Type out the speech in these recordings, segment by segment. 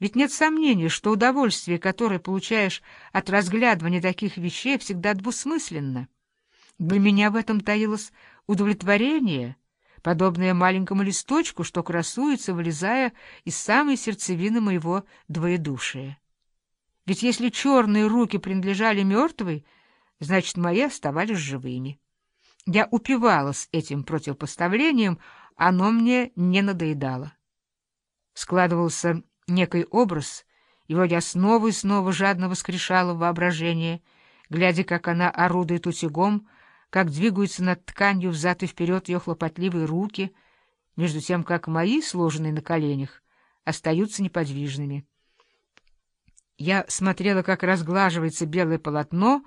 Ведь нет сомнений, что удовольствие, которое получаешь от разглядывания таких вещей, всегда двусмысленно. Для меня в этом таилось удовлетворение, подобное маленькому листочку, что красуется, вылезая из самой сердцевины моего двоедушия. Ведь если черные руки принадлежали мертвой, значит, мои оставались живыми. Я упивалась этим противопоставлением, оно мне не надоедало. Складывался некий образ, его я снова и снова жадно воскрешала в воображение, глядя, как она орудует утюгом, как двигаются над тканью взад и вперед ее хлопотливые руки, между тем, как мои, сложенные на коленях, остаются неподвижными. Я смотрела, как разглаживается белое полотно,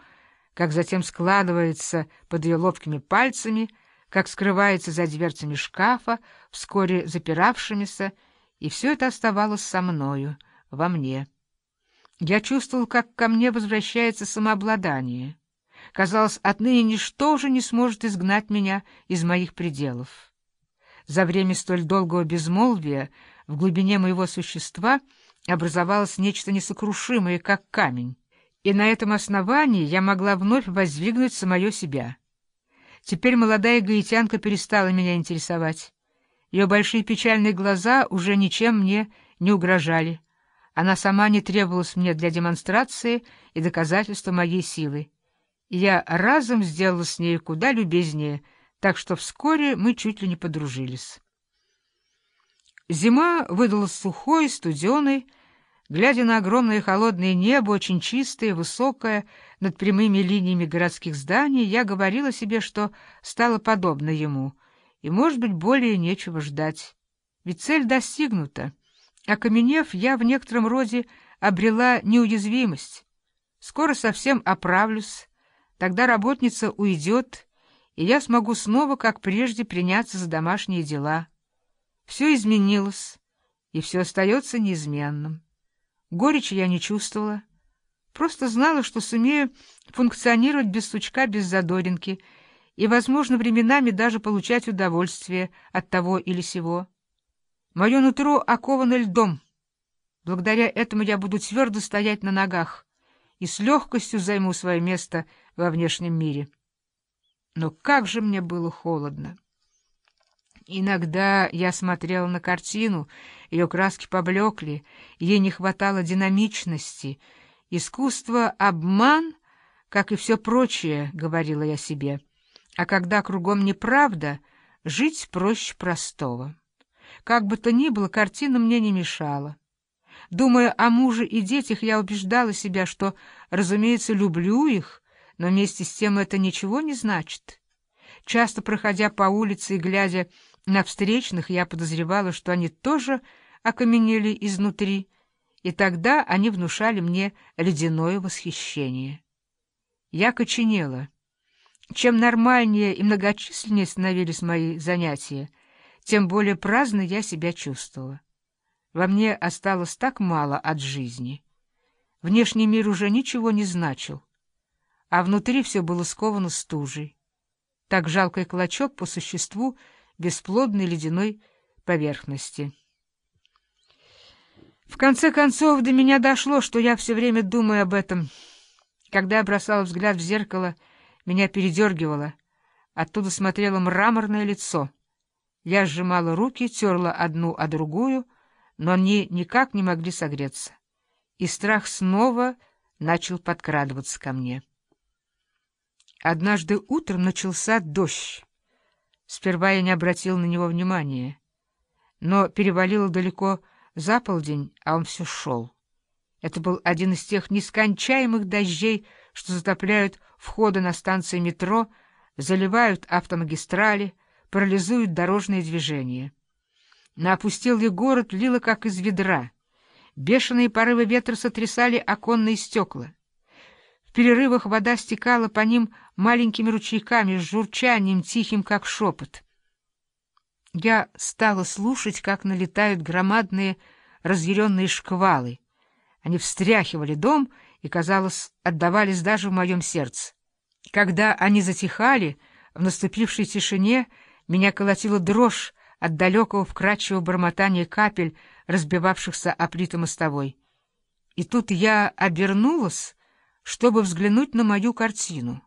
как затем складывается под ее ловкими пальцами, как скрывается за дверцами шкафа, вскоре запиравшимися, и все это оставалось со мною, во мне. Я чувствовал, как ко мне возвращается самообладание. Казалось, отныне ничто уже не сможет изгнать меня из моих пределов. За время столь долгого безмолвия в глубине моего существа образовалось нечто несокрушимое, как камень, и на этом основании я могла вновь воздвигнуть самое себя. Теперь молодая гаитянка перестала меня интересовать. Ее большие печальные глаза уже ничем мне не угрожали. Она сама не требовалась мне для демонстрации и доказательства моей силы. Я разом сделала с ней куда любезнее, так что вскоре мы чуть ли не подружились. Зима выдалась сухой, студеной, глядя на огромное холодное небо, очень чистое, высокое, над прямыми линиями городских зданий, я говорила себе, что стало подобно ему — и, может быть, более нечего ждать. Ведь цель достигнута. Окаменев, я в некотором роде обрела неуязвимость. Скоро совсем оправлюсь, тогда работница уйдет, и я смогу снова, как прежде, приняться за домашние дела. Все изменилось, и все остается неизменным. Горечи я не чувствовала, просто знала, что сумею функционировать без сучка, без задоринки — и, возможно, временами даже получать удовольствие от того или сего. Мое нутро оковано льдом. Благодаря этому я буду твердо стоять на ногах и с легкостью займу свое место во внешнем мире. Но как же мне было холодно! Иногда я смотрела на картину, ее краски поблекли, ей не хватало динамичности. Искусство — обман, как и все прочее, — говорила я себе. А когда кругом неправда, жить проще простого. Как бы то ни было, картина мне не мешала. Думая о муже и детях, я убеждала себя, что, разумеется, люблю их, но вместе с тем это ничего не значит. Часто, проходя по улице и глядя на встречных, я подозревала, что они тоже окаменели изнутри, и тогда они внушали мне ледяное восхищение. Я коченела — чем нормальнее и многочисленнее становились мои занятия, тем более праздно я себя чувствовала. Во мне осталось так мало от жизни. Внешний мир уже ничего не значил, а внутри все было сковано стужей. Так жалкий клочок по существу бесплодной ледяной поверхности. В конце концов, до меня дошло, что я все время думаю об этом. Когда я бросала взгляд в зеркало — меня передергивало. Оттуда смотрело мраморное лицо. Я сжимала руки, терла одну о другую, но они никак не могли согреться. И страх снова начал подкрадываться ко мне. Однажды утром начался дождь. Сперва я не обратил на него внимания, но перевалило далеко за полдень, а он все шел. Это был один из тех нескончаемых дождей, что затопляют входы на станции метро, заливают автомагистрали, парализуют дорожные движения. На опустелый город лило, как из ведра. Бешеные порывы ветра сотрясали оконные стекла. В перерывах вода стекала по ним маленькими ручейками с журчанием, тихим, как шепот. Я стала слушать, как налетают громадные разъяренные шквалы. Они встряхивали дом и, казалось, отдавались даже в моем сердце. Когда они затихали, в наступившей тишине меня колотила дрожь от далекого вкрадчивого бормотания капель разбивавшихся о плиты мостовой. И тут я обернулась, чтобы взглянуть на мою картину.